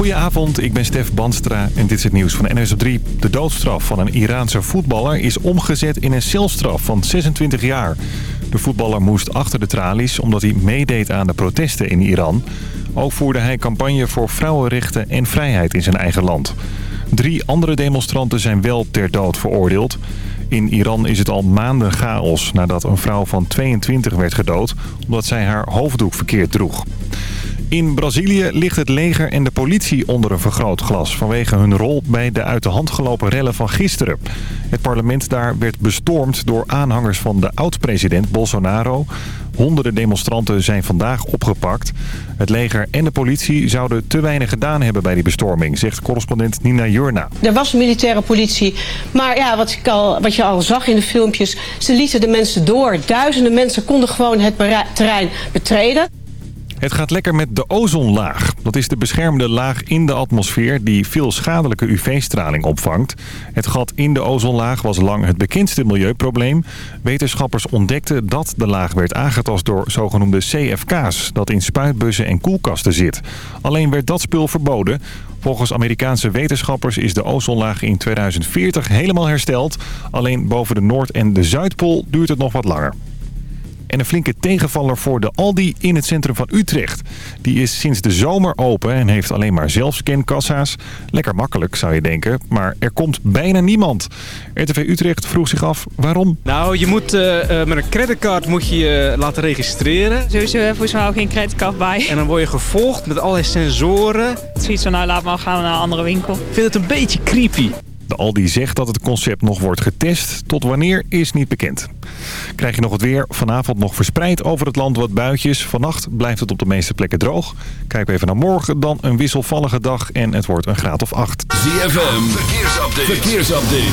Goedenavond, ik ben Stef Banstra en dit is het nieuws van NS op 3. De doodstraf van een Iraanse voetballer is omgezet in een celstraf van 26 jaar. De voetballer moest achter de tralies omdat hij meedeed aan de protesten in Iran. Ook voerde hij campagne voor vrouwenrechten en vrijheid in zijn eigen land. Drie andere demonstranten zijn wel ter dood veroordeeld. In Iran is het al maanden chaos nadat een vrouw van 22 werd gedood... omdat zij haar hoofddoek verkeerd droeg. In Brazilië ligt het leger en de politie onder een vergrootglas... vanwege hun rol bij de uit de hand gelopen rellen van gisteren. Het parlement daar werd bestormd door aanhangers van de oud-president Bolsonaro. Honderden demonstranten zijn vandaag opgepakt. Het leger en de politie zouden te weinig gedaan hebben bij die bestorming... zegt correspondent Nina Jurna. Er was militaire politie, maar ja, wat, ik al, wat je al zag in de filmpjes... ze lieten de mensen door. Duizenden mensen konden gewoon het terrein betreden. Het gaat lekker met de ozonlaag. Dat is de beschermde laag in de atmosfeer die veel schadelijke UV-straling opvangt. Het gat in de ozonlaag was lang het bekendste milieuprobleem. Wetenschappers ontdekten dat de laag werd aangetast door zogenoemde CFK's... dat in spuitbussen en koelkasten zit. Alleen werd dat spul verboden. Volgens Amerikaanse wetenschappers is de ozonlaag in 2040 helemaal hersteld. Alleen boven de Noord- en de Zuidpool duurt het nog wat langer. En een flinke tegenvaller voor de Aldi in het centrum van Utrecht. Die is sinds de zomer open en heeft alleen maar zelfscankassa's. Lekker makkelijk zou je denken, maar er komt bijna niemand. RTV Utrecht vroeg zich af waarom. Nou, je moet uh, met een creditcard moet je je laten registreren. Sowieso hebben we geen creditcard bij. En dan word je gevolgd met allerlei sensoren. Zoiets van nou laat maar gaan naar een andere winkel. Ik vind het een beetje creepy. De Aldi zegt dat het concept nog wordt getest. Tot wanneer is niet bekend. Krijg je nog het weer. Vanavond nog verspreid over het land wat buitjes. Vannacht blijft het op de meeste plekken droog. Kijk even naar morgen. Dan een wisselvallige dag en het wordt een graad of 8. ZFM. Verkeersupdate. Verkeersupdate.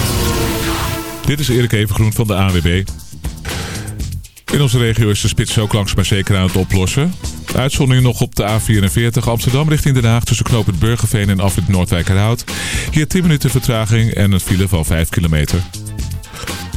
Dit is Erik Evengroen van de AWB. In onze regio is de spits ook langs maar zeker aan het oplossen. Uitzondering nog op de A44 Amsterdam richting Den Haag tussen knooppunt Burgerveen en afrit Noordwijkerhout. Hier 10 minuten vertraging en een file van 5 kilometer.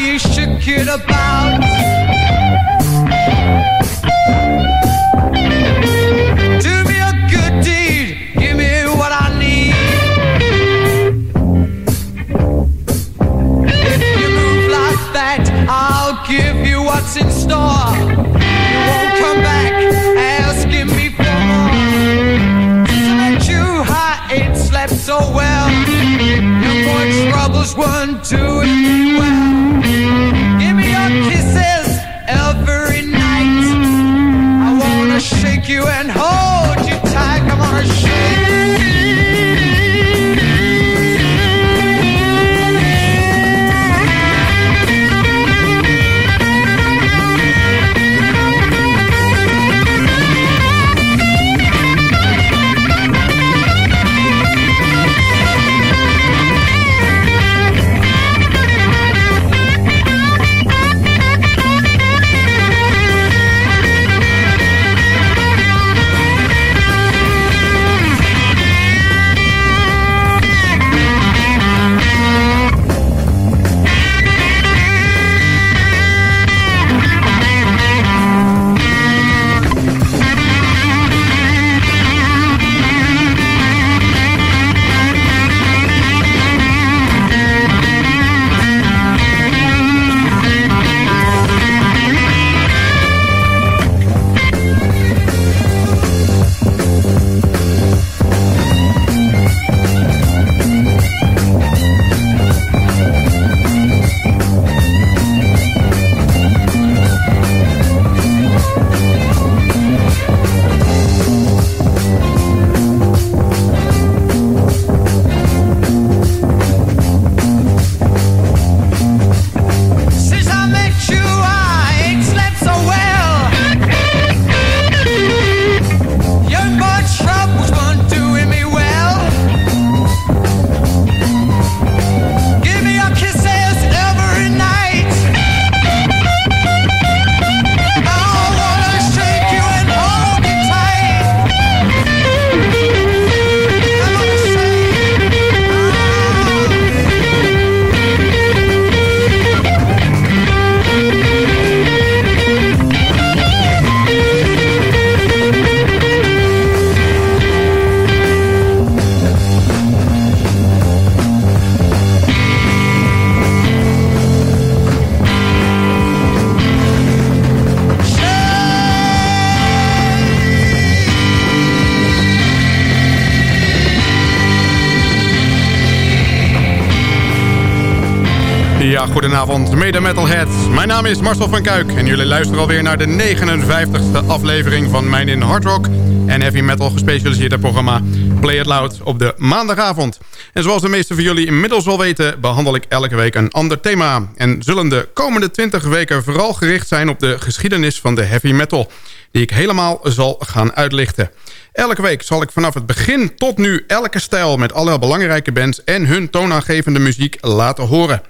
you should it about. Goedenavond, mede metalheads. Mijn naam is Marcel van Kuik en jullie luisteren alweer naar de 59ste aflevering van mijn in hard rock en heavy metal gespecialiseerde programma Play It Loud op de maandagavond. En zoals de meesten van jullie inmiddels wel weten, behandel ik elke week een ander thema. En zullen de komende 20 weken vooral gericht zijn op de geschiedenis van de heavy metal, die ik helemaal zal gaan uitlichten. Elke week zal ik vanaf het begin tot nu elke stijl met alle belangrijke bands en hun toonaangevende muziek laten horen.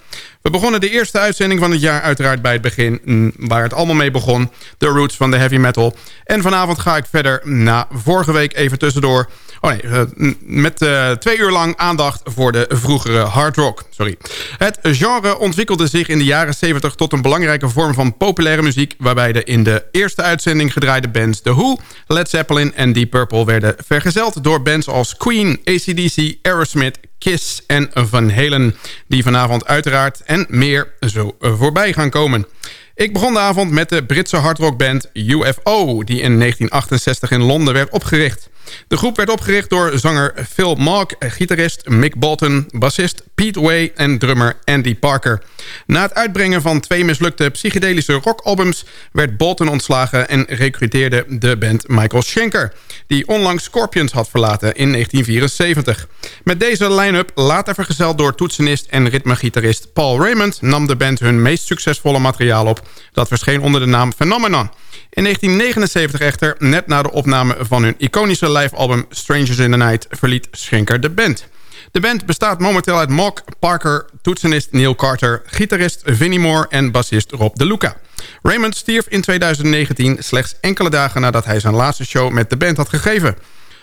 We begonnen de eerste uitzending van het jaar uiteraard bij het begin... Mm, waar het allemaal mee begon, de roots van de heavy metal. En vanavond ga ik verder na vorige week even tussendoor... Oh nee, eh, met uh, twee uur lang aandacht voor de vroegere hard rock. Sorry. Het genre ontwikkelde zich in de jaren 70 tot een belangrijke vorm van populaire muziek... waarbij de in de eerste uitzending gedraaide bands The Who, Led Zeppelin en Deep Purple... werden vergezeld door bands als Queen, ACDC, Aerosmith, Kiss en Van Halen... die vanavond uiteraard en meer zo voorbij gaan komen. Ik begon de avond met de Britse hardrockband UFO... die in 1968 in Londen werd opgericht. De groep werd opgericht door zanger Phil Mogg, gitarist Mick Bolton... bassist Pete Way en drummer Andy Parker. Na het uitbrengen van twee mislukte psychedelische rockalbums... werd Bolton ontslagen en recruteerde de band Michael Schenker... die onlangs Scorpions had verlaten in 1974. Met deze line-up, later vergezeld door toetsenist en ritmegitarist Paul Raymond... nam de band hun meest succesvolle materiaal op. Dat verscheen onder de naam Phenomenon... In 1979 echter, net na de opname van hun iconische live-album Strangers in the Night... verliet Schenker de band. De band bestaat momenteel uit Mock, Parker, toetsenist Neil Carter... gitarist Vinnie Moore en bassist Rob De Luca. Raymond stierf in 2019, slechts enkele dagen nadat hij zijn laatste show met de band had gegeven.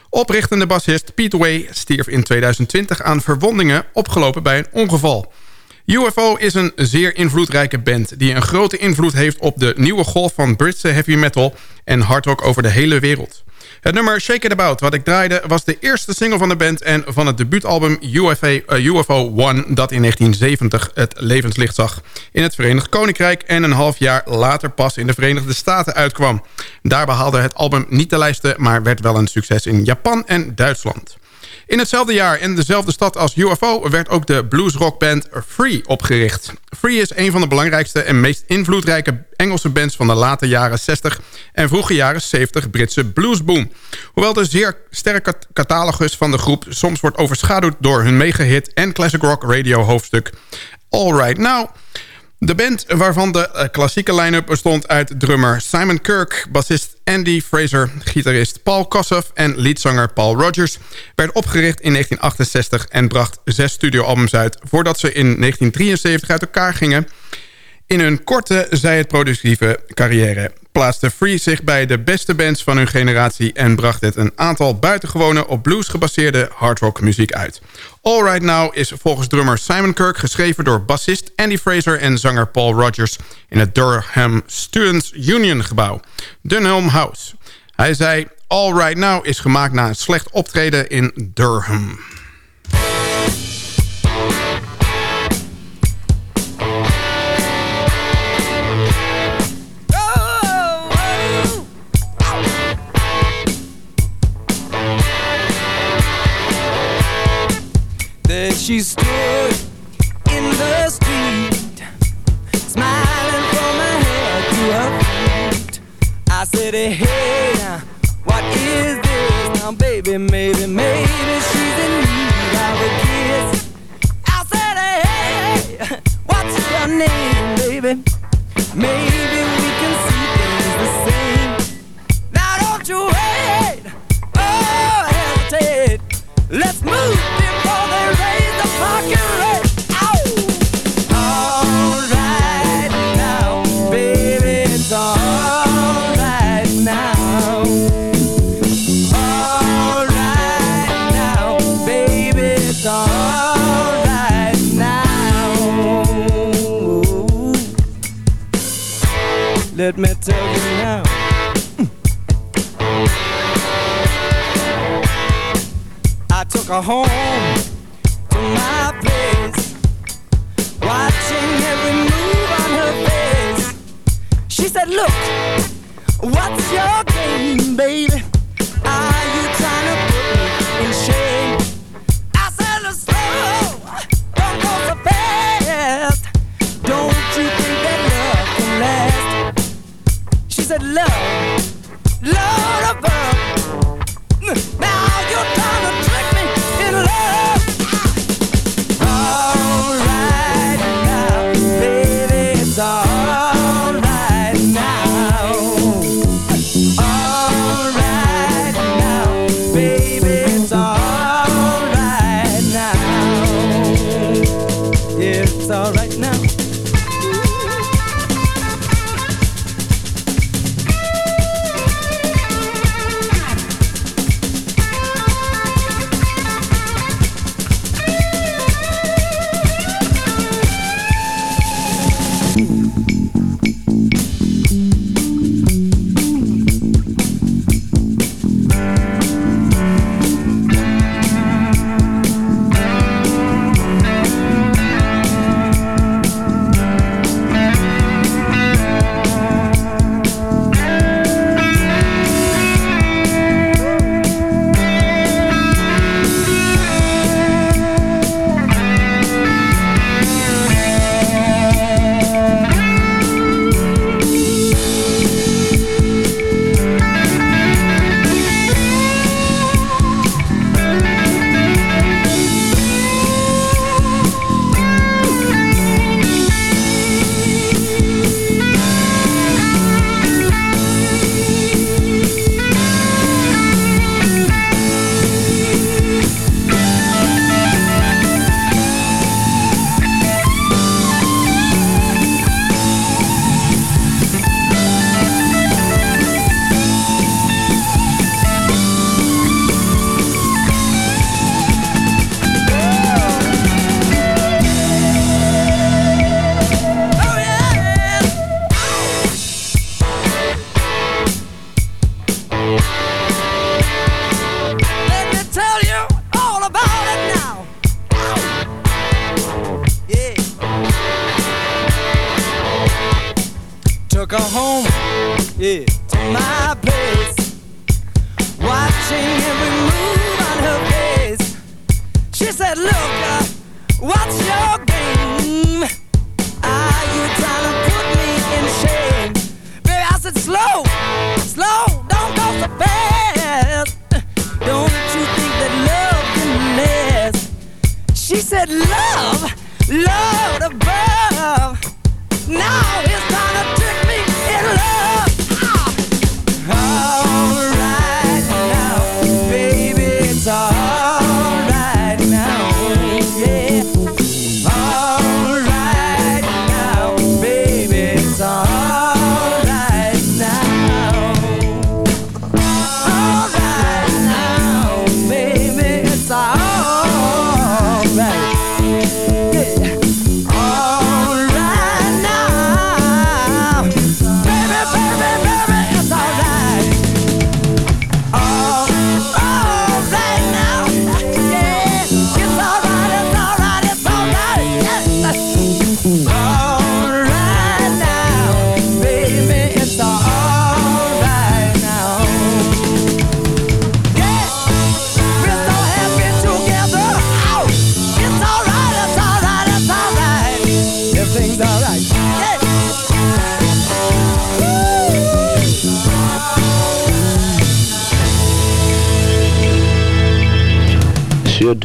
Oprichtende bassist Pete Way stierf in 2020 aan verwondingen opgelopen bij een ongeval... UFO is een zeer invloedrijke band... die een grote invloed heeft op de nieuwe golf van Britse heavy metal... en hard rock over de hele wereld. Het nummer Shake It About, wat ik draaide... was de eerste single van de band en van het debuutalbum UFO, UFO One... dat in 1970 het levenslicht zag in het Verenigd Koninkrijk... en een half jaar later pas in de Verenigde Staten uitkwam. Daar behaalde het album niet de lijsten... maar werd wel een succes in Japan en Duitsland. In hetzelfde jaar in dezelfde stad als UFO... werd ook de bluesrockband Free opgericht. Free is een van de belangrijkste en meest invloedrijke Engelse bands... van de late jaren 60 en vroege jaren 70 Britse bluesboom. Hoewel de zeer sterke catalogus van de groep... soms wordt overschaduwd door hun megahit en classic rock radio hoofdstuk... All Right Now... De band waarvan de eh, klassieke line-up bestond uit drummer Simon Kirk... bassist Andy Fraser, gitarist Paul Kossoff en leadzanger Paul Rogers... werd opgericht in 1968 en bracht zes studioalbums uit... voordat ze in 1973 uit elkaar gingen... In hun korte, zij het productieve carrière plaatste Free zich bij de beste bands van hun generatie... en bracht het een aantal buitengewone op blues gebaseerde hardrock muziek uit. All Right Now is volgens drummer Simon Kirk geschreven door bassist Andy Fraser... en zanger Paul Rogers in het Durham Students Union gebouw, Dunham House. Hij zei, All Right Now is gemaakt na een slecht optreden in Durham. She stood in the street, smiling from her head to her feet. I said, hey, now, what is this? Now, baby, maybe, maybe she's in need of a kiss. I said, hey, what's your name, baby? Maybe we can see things the same. Now, don't you wait, oh, hesitate. Let's move. Let me tell you now. Mm. I took her home to my place, watching every move on her face. She said, Look, what's your game, baby?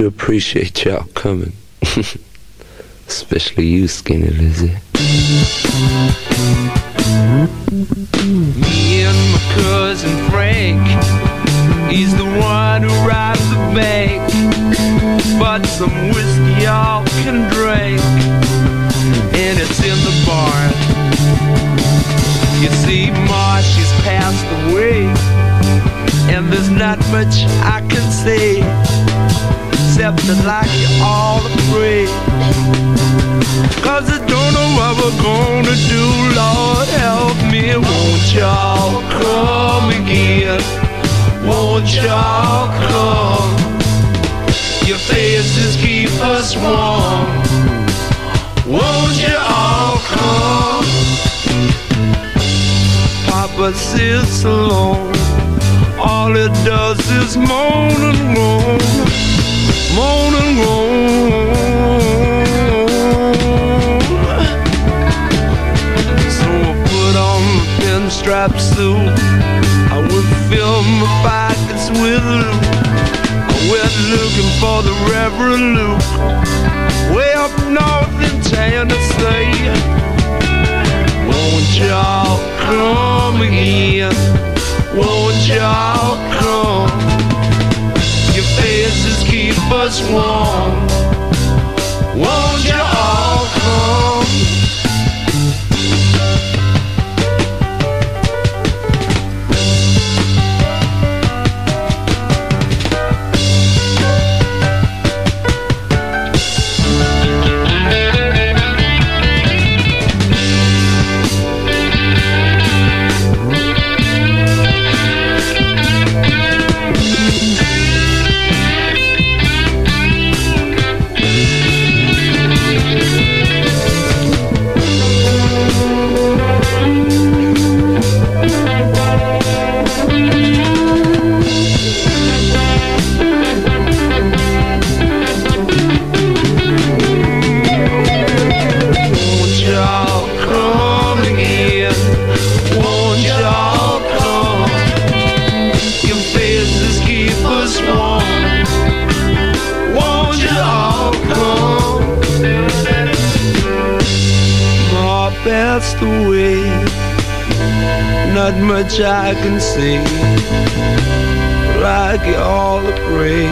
Do appreciate y'all coming. Especially you, Skinny Lizzie. Me and my cousin Frank, he's the one who robs the bank. But some whiskey y'all can drink, and it's in the barn. You see, Ma, she's passed away, and there's not much I can say, that like you all afraid. Cause I don't know what we're gonna do, Lord help me. Won't y'all come again? Won't y'all come? Your faces keep us warm. Won't you all come? Papa sits alone. All it does is moan and groan. Moan and groan. So I put on my pinstripe suit. I would fill my pockets with loot. I went looking for the Reverend Luke, way up north in Tennessee. Won't y'all come again? Won't y'all come? Us warm. Much I can see. Like you all pray.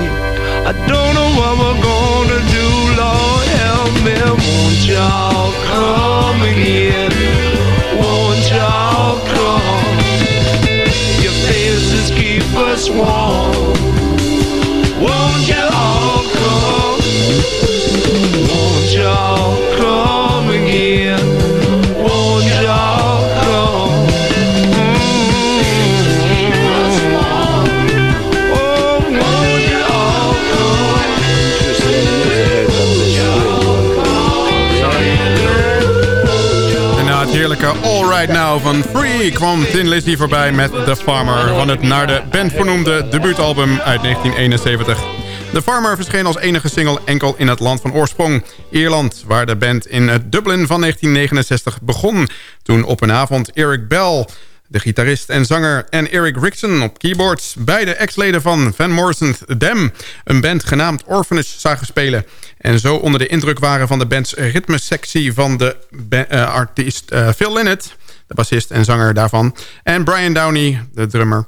I don't know what we're gonna do, Lord help me. Won't y'all come Right van Free kwam Tin Lizzy voorbij met The Farmer... van het naar de band vernoemde debuutalbum uit 1971. The Farmer verscheen als enige single enkel in het land van oorsprong, Ierland... waar de band in Dublin van 1969 begon... toen op een avond Eric Bell de gitarist en zanger en Eric Rickson op keyboards... beide ex-leden van Van Morrison's Dam... een band genaamd Orphanage zagen spelen... en zo onder de indruk waren van de bands ritmesectie... van de eh, artiest eh, Phil Lynott, de bassist en zanger daarvan... en Brian Downey, de drummer...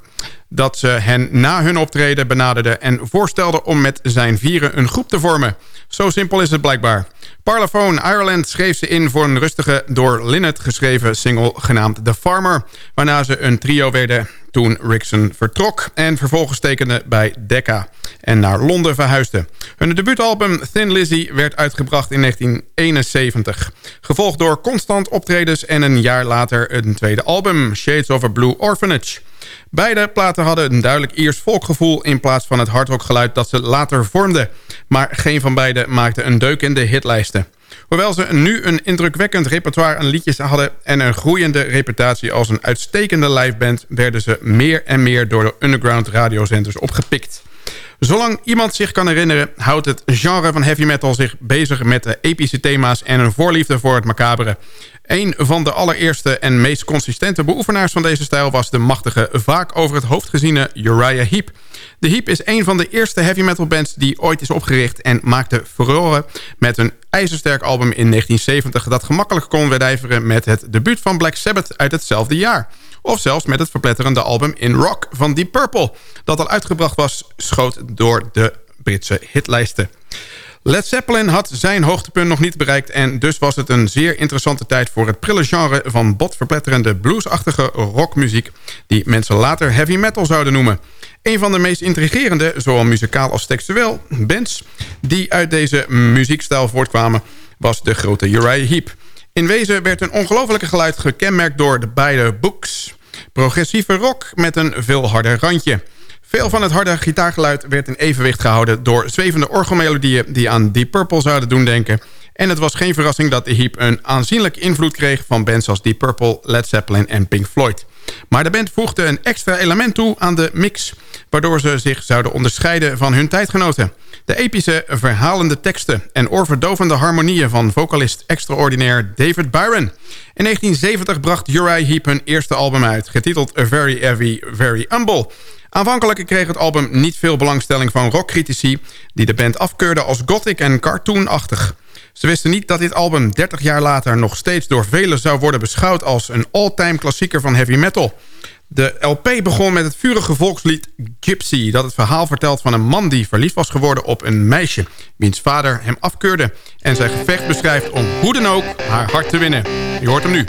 dat ze hen na hun optreden benaderden... en voorstelden om met zijn vieren een groep te vormen. Zo simpel is het blijkbaar. Parlophone Ireland schreef ze in voor een rustige door Lynott geschreven single genaamd The Farmer. Waarna ze een trio werden toen Rickson vertrok en vervolgens tekende bij Decca en naar Londen verhuisde. Hun debuutalbum Thin Lizzy werd uitgebracht in 1971. Gevolgd door constant optredens en een jaar later een tweede album, Shades of a Blue Orphanage. Beide platen hadden een duidelijk Iers volkgevoel... in plaats van het hardrockgeluid dat ze later vormden. Maar geen van beiden maakte een deuk in de hitlijsten. Hoewel ze nu een indrukwekkend repertoire aan liedjes hadden... en een groeiende reputatie als een uitstekende liveband... werden ze meer en meer door de underground radiozenders opgepikt. Zolang iemand zich kan herinneren... houdt het genre van heavy metal zich bezig met epische thema's... en een voorliefde voor het macabere. Een van de allereerste en meest consistente beoefenaars van deze stijl... was de machtige, vaak over het hoofd geziene Uriah Heep. De Heep is een van de eerste heavy metal bands die ooit is opgericht... en maakte furoren met een ijzersterk album in 1970... dat gemakkelijk kon wedijveren met het debuut van Black Sabbath uit hetzelfde jaar. Of zelfs met het verpletterende album In Rock van Deep Purple... dat al uitgebracht was, schoot door de Britse hitlijsten. Led Zeppelin had zijn hoogtepunt nog niet bereikt... en dus was het een zeer interessante tijd voor het prille genre... van botverpletterende bluesachtige rockmuziek... die mensen later heavy metal zouden noemen. Een van de meest intrigerende, zowel muzikaal als textueel, bands... die uit deze muziekstijl voortkwamen, was de grote Uriah Heep. In wezen werd een ongelofelijke geluid gekenmerkt door de beide books... progressieve rock met een veel harder randje... Veel van het harde gitaargeluid werd in evenwicht gehouden... door zwevende orgelmelodieën die aan Deep Purple zouden doen denken. En het was geen verrassing dat de Heap een aanzienlijk invloed kreeg... van bands als Deep Purple, Led Zeppelin en Pink Floyd. Maar de band voegde een extra element toe aan de mix... waardoor ze zich zouden onderscheiden van hun tijdgenoten. De epische, verhalende teksten en oorverdovende harmonieën... van vocalist extraordinair David Byron. In 1970 bracht Uriah Heep hun eerste album uit... getiteld A Very Heavy, Very Humble... Aanvankelijk kreeg het album niet veel belangstelling van rockcritici... die de band afkeurden als gothic en cartoonachtig. Ze wisten niet dat dit album 30 jaar later nog steeds door velen zou worden beschouwd... als een all-time klassieker van heavy metal. De LP begon met het vurige volkslied Gypsy... dat het verhaal vertelt van een man die verliefd was geworden op een meisje... wiens vader hem afkeurde en zijn gevecht beschrijft om hoe dan ook haar hart te winnen. Je hoort hem nu.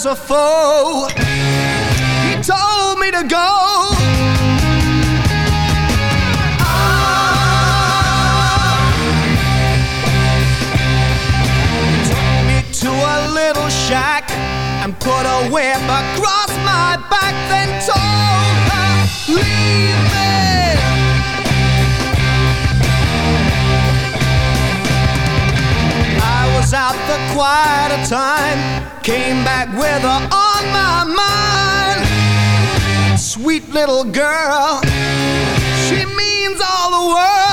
As a foe, he told me to go. to a little shack and put a whip across my back, then told her, Leave Was out for quite a time, came back with her on my mind. Sweet little girl, she means all the world.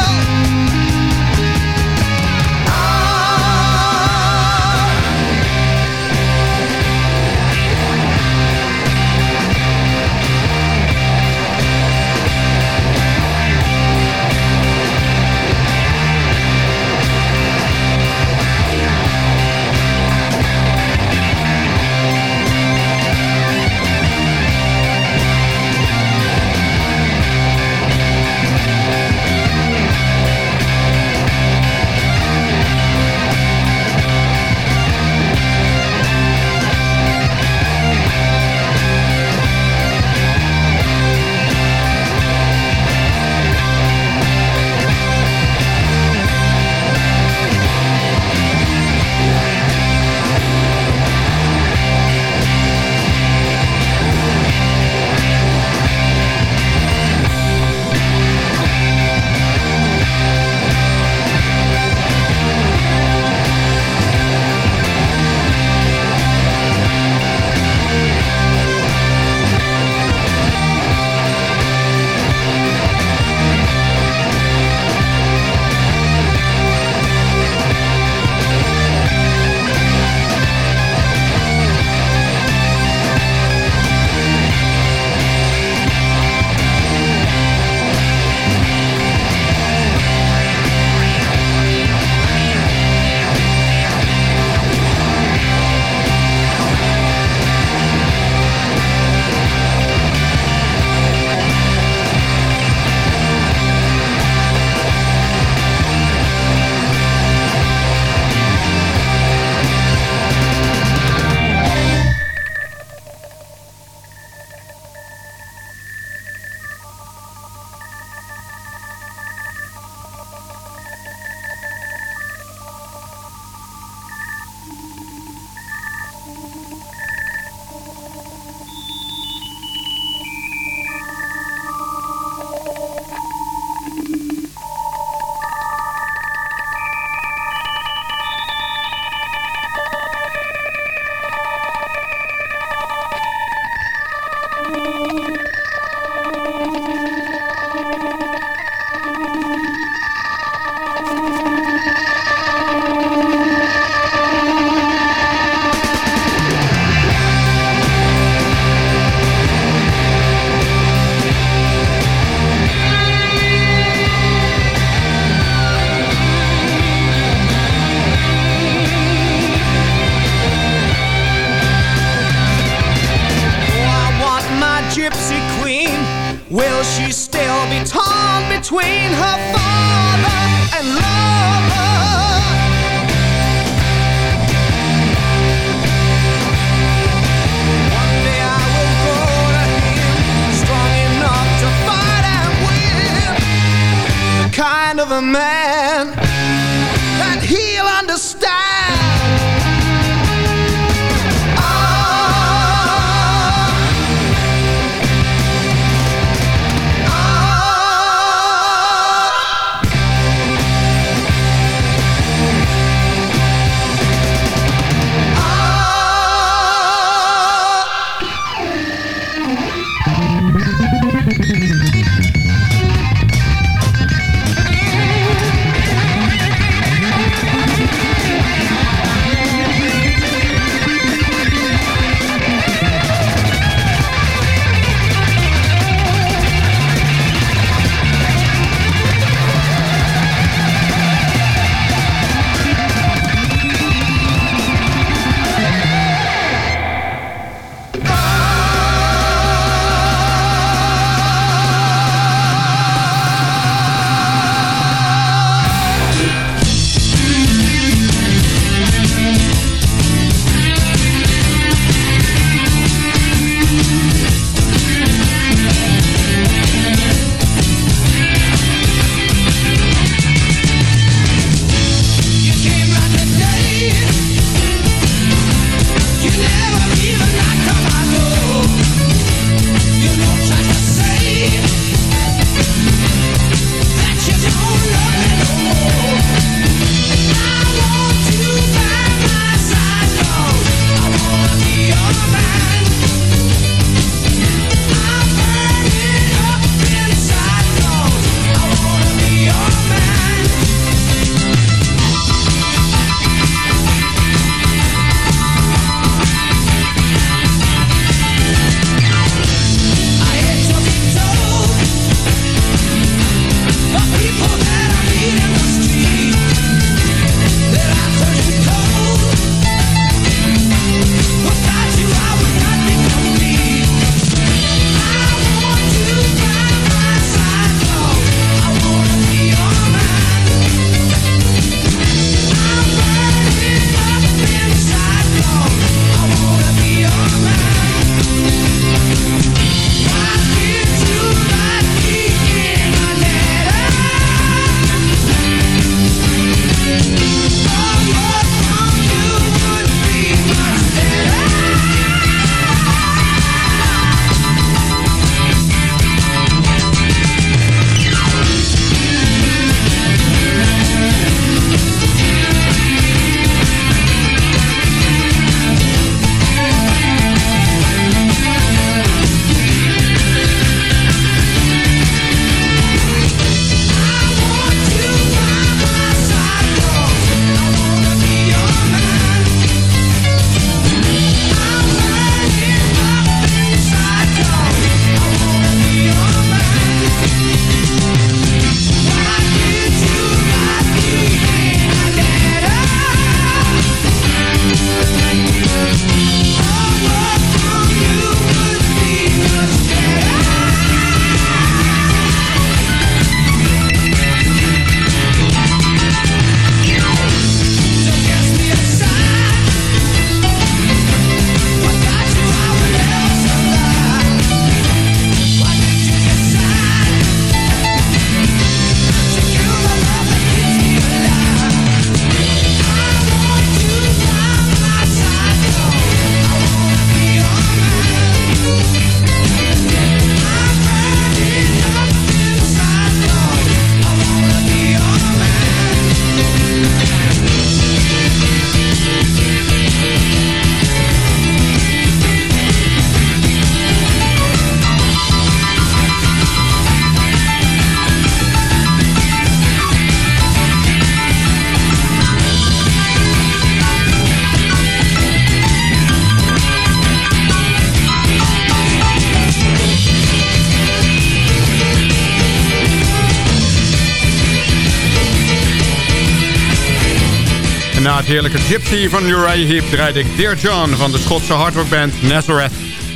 Heerlijke Gypsy van Uriah Heep draaide ik Dear John van de Schotse hardrockband Nazareth.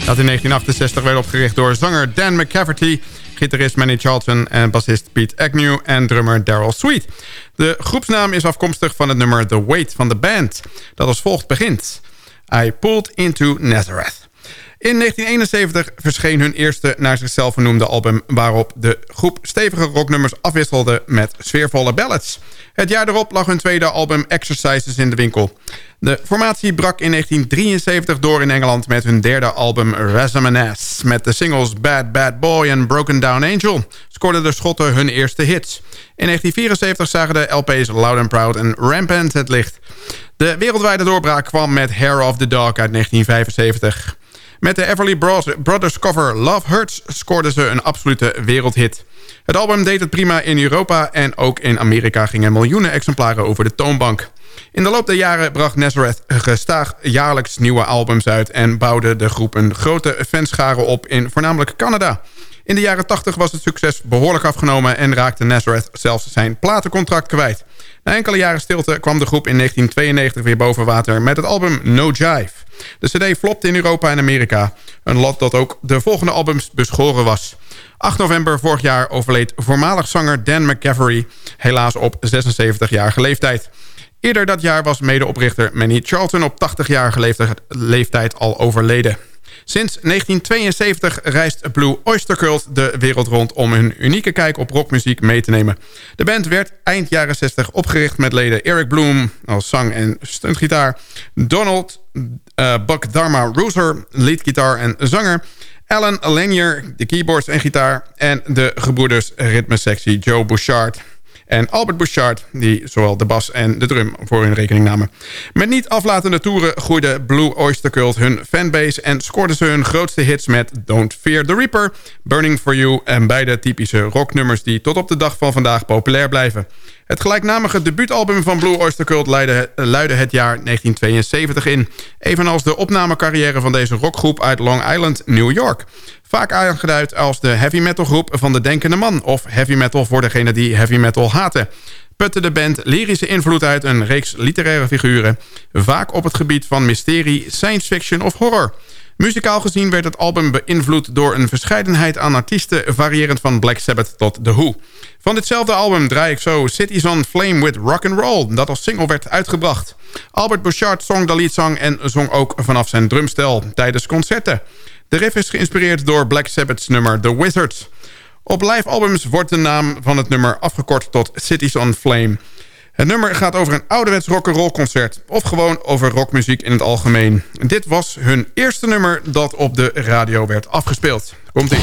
Dat in 1968 werd opgericht door zanger Dan McCafferty, gitarist Manny Charlton en bassist Pete Agnew en drummer Daryl Sweet. De groepsnaam is afkomstig van het nummer The Weight van de band, dat als volgt begint. I pulled into Nazareth. In 1971 verscheen hun eerste naar zichzelf vernoemde album... waarop de groep stevige rocknummers afwisselde met sfeervolle ballads. Het jaar erop lag hun tweede album Exercises in de winkel. De formatie brak in 1973 door in Engeland met hun derde album Razamanaz. Met de singles Bad Bad Boy en Broken Down Angel scoorden de Schotten hun eerste hits. In 1974 zagen de LP's Loud and Proud en Rampant het licht. De wereldwijde doorbraak kwam met Hair of the Dog uit 1975. Met de Everly Brothers cover Love Hurts scoorden ze een absolute wereldhit. Het album deed het prima in Europa en ook in Amerika gingen miljoenen exemplaren over de toonbank. In de loop der jaren bracht Nazareth gestaag jaarlijks nieuwe albums uit... en bouwde de groep een grote fanschare op in voornamelijk Canada. In de jaren 80 was het succes behoorlijk afgenomen... en raakte Nazareth zelfs zijn platencontract kwijt. Na enkele jaren stilte kwam de groep in 1992 weer boven water... met het album No Jive. De cd flopte in Europa en Amerika. Een lot dat ook de volgende albums beschoren was. 8 november vorig jaar overleed voormalig zanger Dan McCaffrey... helaas op 76-jarige leeftijd. Eerder dat jaar was medeoprichter Manny Charlton op 80-jarige leeftijd al overleden. Sinds 1972 reist Blue Oyster Cult de wereld rond... om hun unieke kijk op rockmuziek mee te nemen. De band werd eind jaren 60 opgericht met leden Eric Bloom als zang- en stuntgitaar... Donald uh, Buck Dharma Rooser, leadgitaar en zanger... Alan Lanier, de keyboards en gitaar... en de gebroeders ritmesectie Joe Bouchard en Albert Bouchard... die zowel de bas en de drum voor hun rekening namen. Met niet aflatende toeren groeide Blue Oyster Cult hun fanbase... en scoorden ze hun grootste hits met Don't Fear the Reaper... Burning for You en beide typische rocknummers... die tot op de dag van vandaag populair blijven. Het gelijknamige debuutalbum van Blue Oyster Cult luidde het jaar 1972 in. Evenals de opnamecarrière van deze rockgroep uit Long Island, New York. Vaak aangeduid als de heavy metal groep van de Denkende Man... of heavy metal voor degenen die heavy metal haten putte de band lyrische invloed uit een reeks literaire figuren... vaak op het gebied van mysterie, science fiction of horror. Muzikaal gezien werd het album beïnvloed door een verscheidenheid aan artiesten... variërend van Black Sabbath tot The Who. Van ditzelfde album draai ik zo Cities on Flame with Rock and Roll... dat als single werd uitgebracht. Albert Bouchard zong de leadzang en zong ook vanaf zijn drumstel tijdens concerten. De riff is geïnspireerd door Black Sabbath's nummer The Wizards. Op live albums wordt de naam van het nummer afgekort tot Cities on Flame... Het nummer gaat over een ouderwets rock'n'roll concert. Of gewoon over rockmuziek in het algemeen. Dit was hun eerste nummer dat op de radio werd afgespeeld. Komt-ie.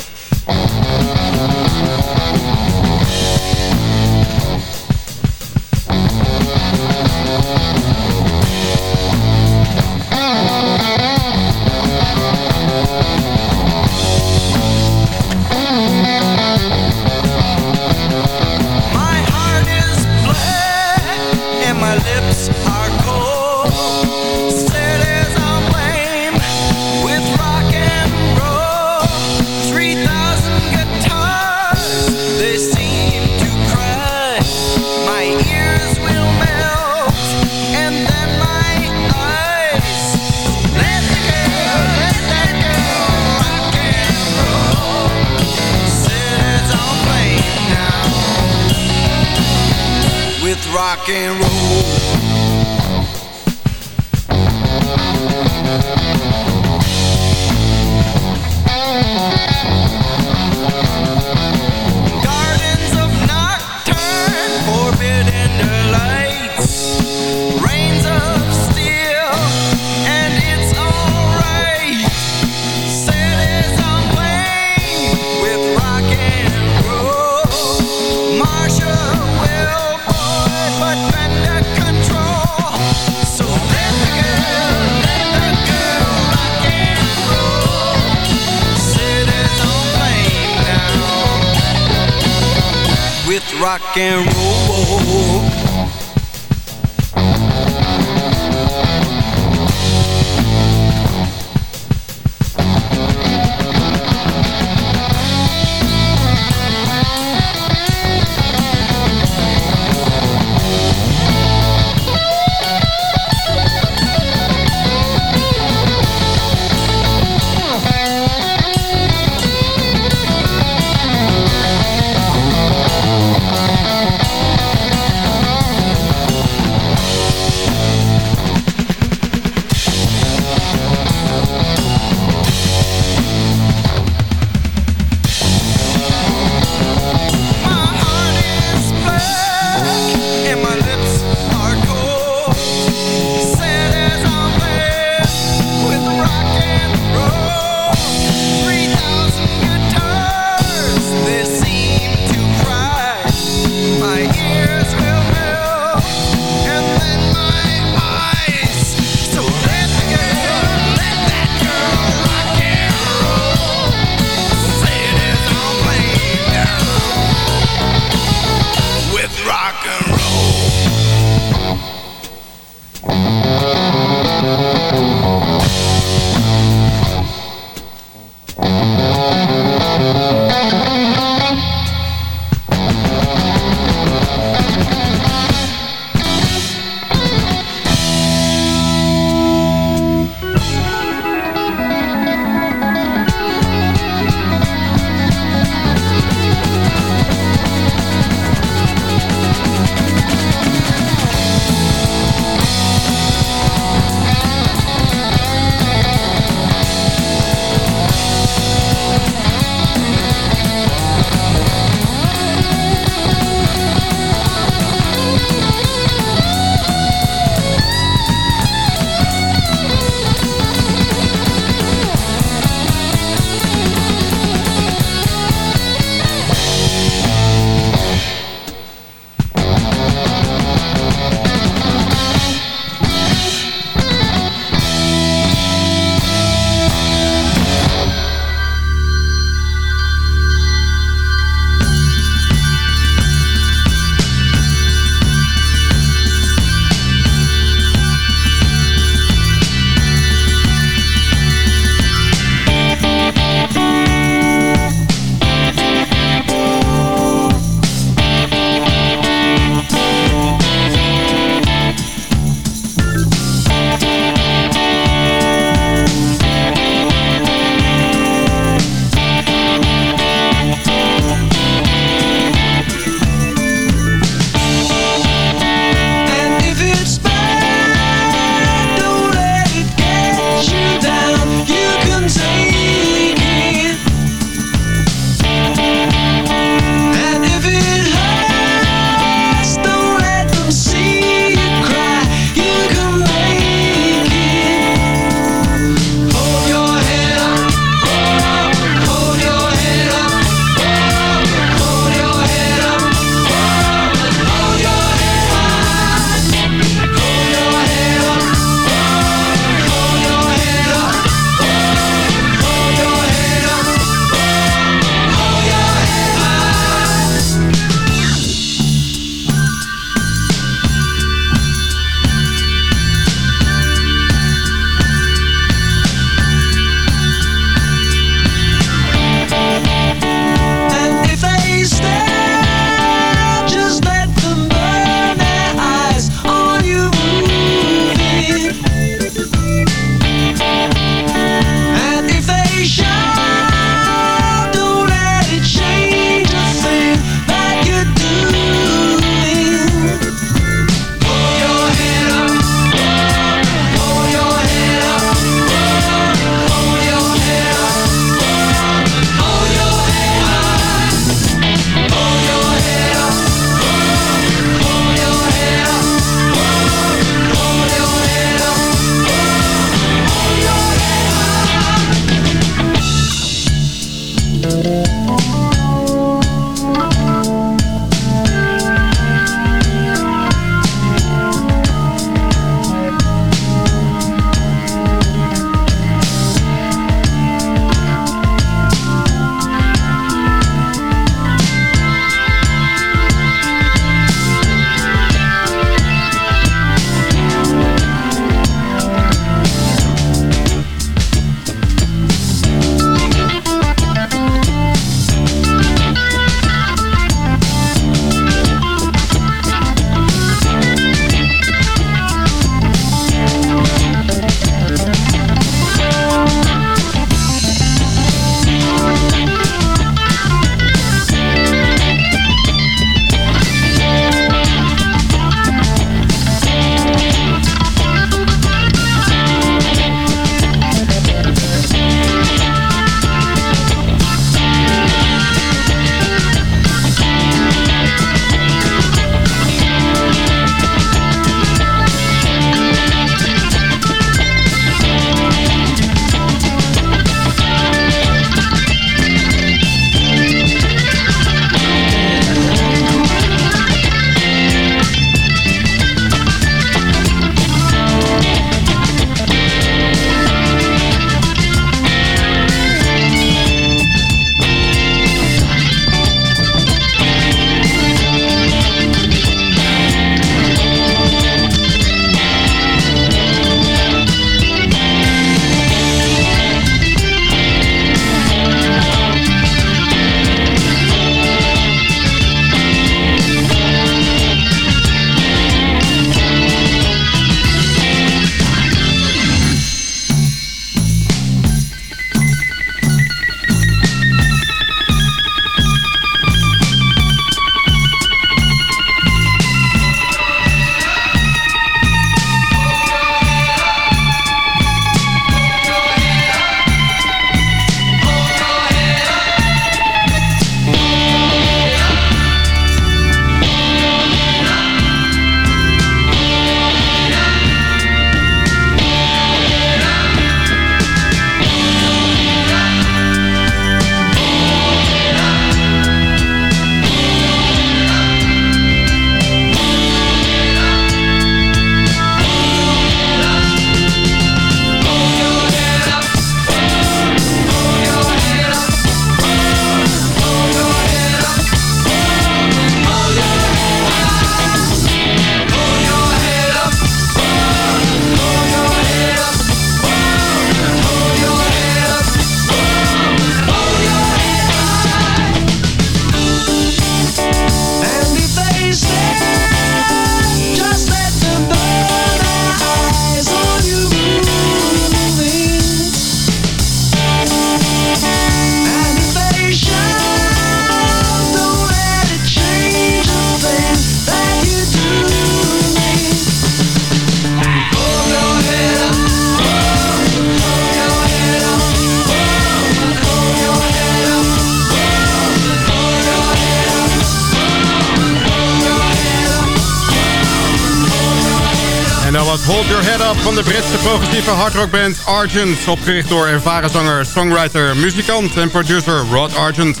Van de Britse progressieve hardrockband Argent. Opgericht door ervaren zanger, songwriter, muzikant en producer Rod Argent.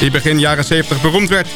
Die begin jaren 70 beroemd werd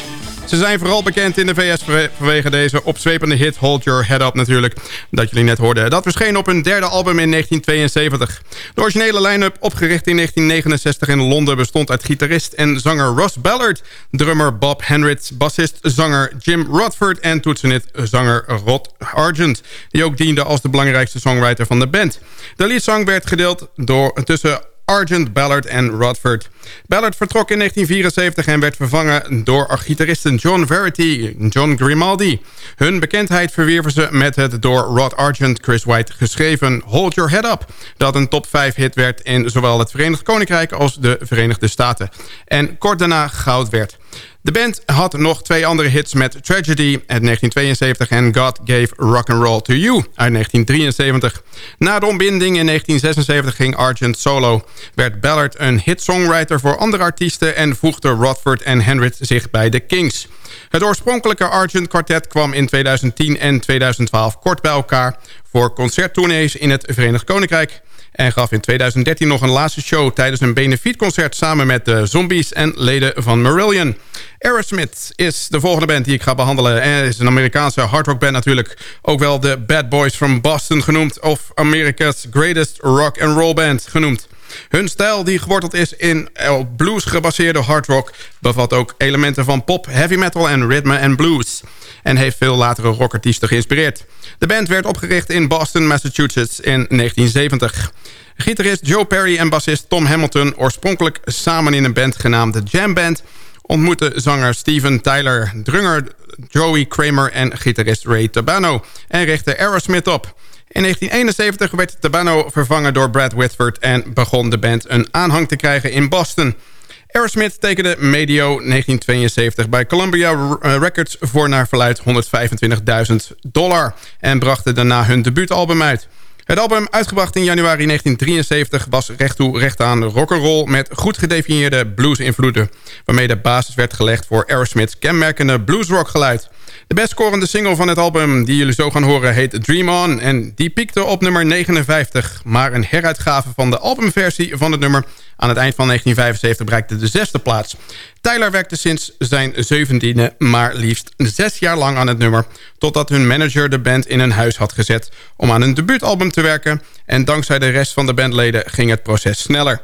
ze zijn vooral bekend in de VS vanwege deze opzwepende hit Hold Your Head Up natuurlijk. Dat jullie net hoorden. Dat verscheen op hun derde album in 1972. De originele line-up, opgericht in 1969 in Londen... bestond uit gitarist en zanger Ross Ballard... drummer Bob Henritz, bassist zanger Jim Rodford... en toetsenit zanger Rod Argent... die ook diende als de belangrijkste songwriter van de band. De leadsong werd gedeeld door, tussen Argent, Ballard en Rodford. Ballard vertrok in 1974 en werd vervangen door gitaristen John Verity en John Grimaldi. Hun bekendheid verwierven ze met het door Rod Argent Chris White geschreven Hold Your Head Up... dat een top 5 hit werd in zowel het Verenigd Koninkrijk als de Verenigde Staten. En kort daarna goud werd. De band had nog twee andere hits met Tragedy uit 1972 en God Gave Rock and Roll to You uit 1973. Na de ontbinding in 1976 ging Argent solo. Werd Ballard een hit-songwriter voor andere artiesten en voegde Rodford en Henry zich bij de Kings. Het oorspronkelijke Argent Quartet kwam in 2010 en 2012 kort bij elkaar voor concerttournees in het Verenigd Koninkrijk en gaf in 2013 nog een laatste show tijdens een benefietconcert... samen met de Zombies en leden van Marillion. Aerosmith is de volgende band die ik ga behandelen. En is een Amerikaanse hardrockband natuurlijk. Ook wel de Bad Boys from Boston genoemd... of America's Greatest Rock and Roll Band genoemd. Hun stijl, die geworteld is in blues gebaseerde hardrock... bevat ook elementen van pop, heavy metal en rhythm and blues en heeft veel latere rockartiesten geïnspireerd. De band werd opgericht in Boston, Massachusetts in 1970. Gitarist Joe Perry en bassist Tom Hamilton... oorspronkelijk samen in een band genaamd de Jam Band... ontmoetten zanger Steven Tyler, drunger Joey Kramer en gitarist Ray Tabano... en richtte Aerosmith op. In 1971 werd Tabano vervangen door Brad Whitford... en begon de band een aanhang te krijgen in Boston... Aerosmith tekende medio 1972 bij Columbia eh, Records voor naar verluid 125.000 dollar... en brachten daarna hun debuutalbum uit. Het album, uitgebracht in januari 1973, was recht toe recht aan rock'n'roll... met goed gedefinieerde blues-invloeden... waarmee de basis werd gelegd voor Aerosmith's kenmerkende bluesrock geluid. De best scorende single van het album die jullie zo gaan horen heet Dream On... en die piekte op nummer 59, maar een heruitgave van de albumversie van het nummer. Aan het eind van 1975 bereikte de zesde plaats. Tyler werkte sinds zijn zeventiende maar liefst zes jaar lang aan het nummer... totdat hun manager de band in een huis had gezet om aan een debuutalbum te werken... en dankzij de rest van de bandleden ging het proces sneller.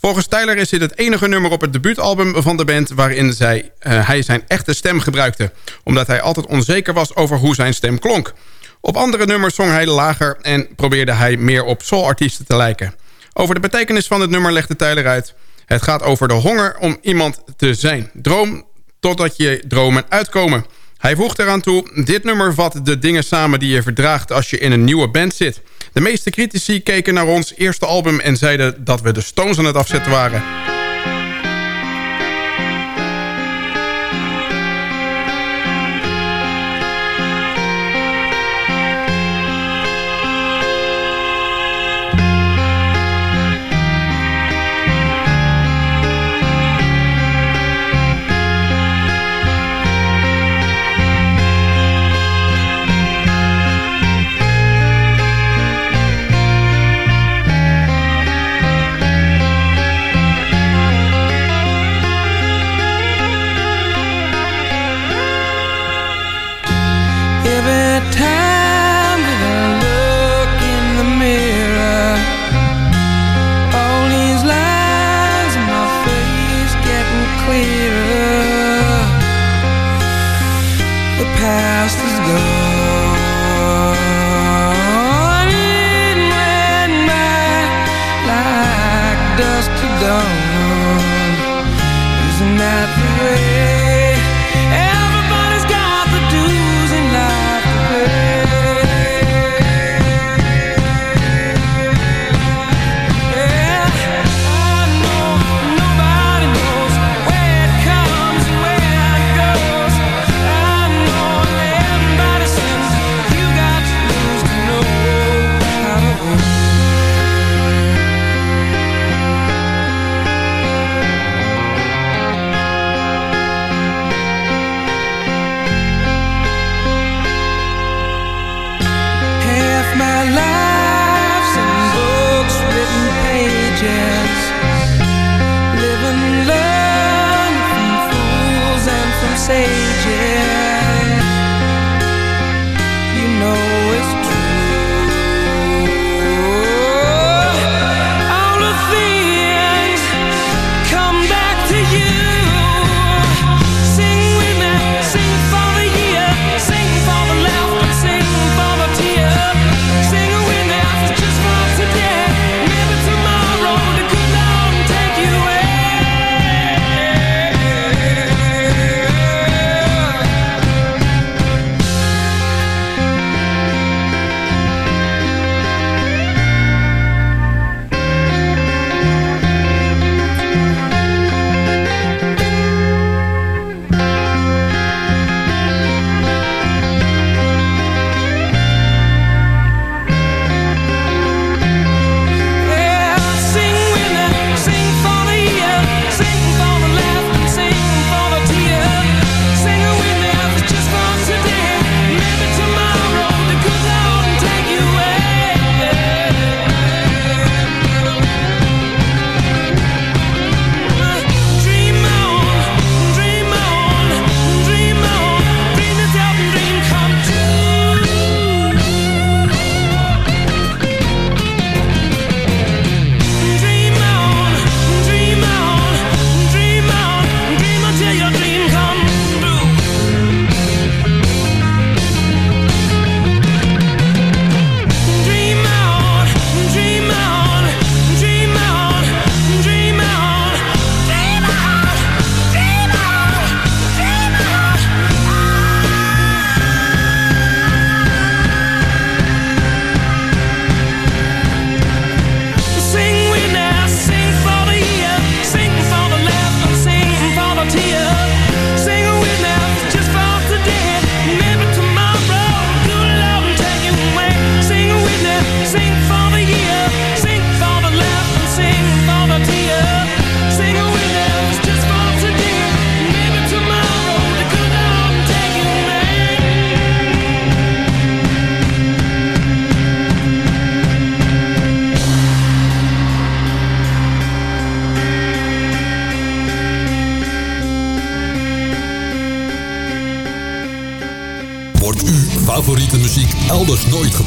Volgens Tyler is dit het enige nummer op het debuutalbum van de band... waarin uh, hij zijn echte stem gebruikte... omdat hij altijd onzeker was over hoe zijn stem klonk. Op andere nummers zong hij lager en probeerde hij meer op soulartiesten te lijken. Over de betekenis van het nummer legde Tyler uit... Het gaat over de honger om iemand te zijn. Droom totdat je dromen uitkomen. Hij voegt eraan toe... Dit nummer vat de dingen samen die je verdraagt als je in een nieuwe band zit. De meeste critici keken naar ons eerste album... en zeiden dat we de Stones aan het afzetten waren.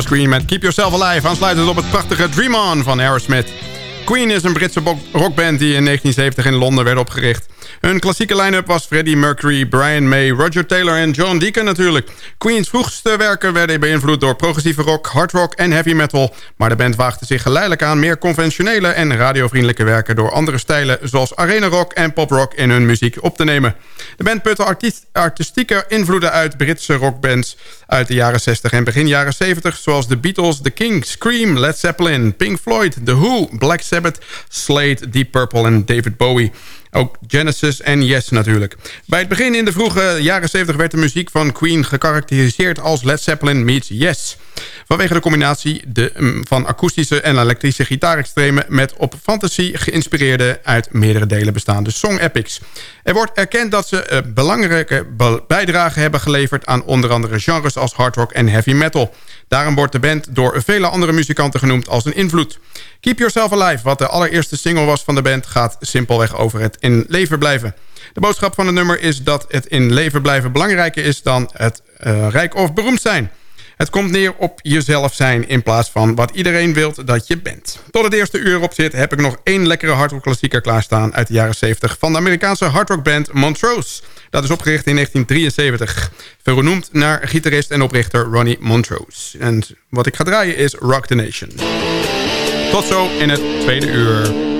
Was Queen met Keep Yourself Alive. Aansluitend op het prachtige Dream On van Aerosmith. Queen is een Britse rockband die in 1970 in Londen werd opgericht. Hun klassieke line-up was Freddie Mercury, Brian May, Roger Taylor en John Deacon natuurlijk. Queens vroegste werken werden beïnvloed door progressieve rock, hard rock en heavy metal. Maar de band waagde zich geleidelijk aan meer conventionele en radiovriendelijke werken... door andere stijlen zoals arena rock en pop rock in hun muziek op te nemen. De band putte artistieke invloeden uit Britse rockbands uit de jaren 60 en begin jaren 70... zoals de Beatles, The Kings, Scream, Led Zeppelin, Pink Floyd, The Who, Black Sabbath, Slade, Deep Purple en David Bowie... Ook Genesis en Yes natuurlijk. Bij het begin in de vroege jaren 70 werd de muziek van Queen gekarakteriseerd als Led Zeppelin meets Yes. Vanwege de combinatie de, van akoestische en elektrische gitaarextremen... met op fantasy geïnspireerde uit meerdere delen bestaande song epics. Er wordt erkend dat ze uh, belangrijke bijdrage hebben geleverd... aan onder andere genres als hard rock en heavy metal. Daarom wordt de band door vele andere muzikanten genoemd als een invloed. Keep Yourself Alive, wat de allereerste single was van de band... gaat simpelweg over het in leven blijven. De boodschap van het nummer is dat het in leven blijven belangrijker is... dan het uh, rijk of beroemd zijn. Het komt neer op jezelf zijn in plaats van wat iedereen wilt dat je bent. Tot het eerste uur op zit heb ik nog één lekkere hardrock klassieker klaarstaan... uit de jaren 70 van de Amerikaanse hardrockband Montrose. Dat is opgericht in 1973. Vernoemd naar gitarist en oprichter Ronnie Montrose. En wat ik ga draaien is Rock the Nation. Tot zo in het tweede uur.